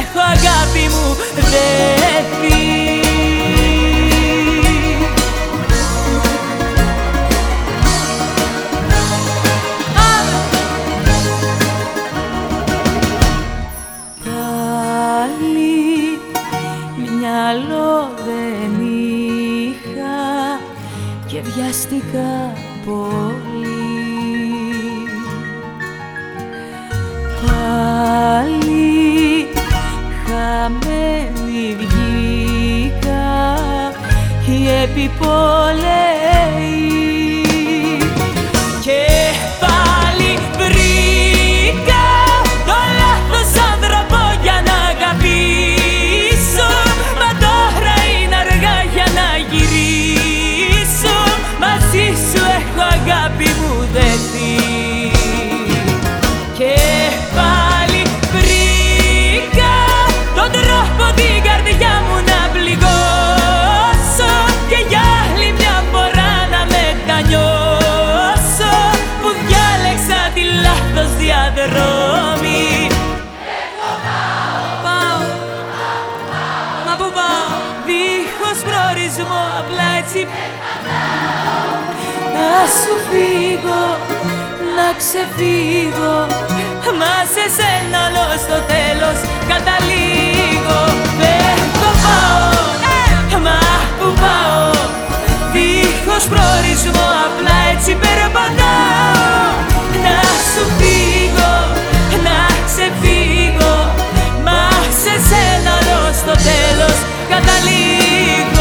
έχω αγάπη μου δεν Πάλι μυαλό δεν είχα και βιαστικά πολύ. Πάλι η λάθος διαδρομή. Πάω, μα πού πάω, δίχως προορισμό απλά έτσι. Να σου φύγω, να ξεφύγω. Μα σε σένα όλο στο τέλος καταλήγω comigo.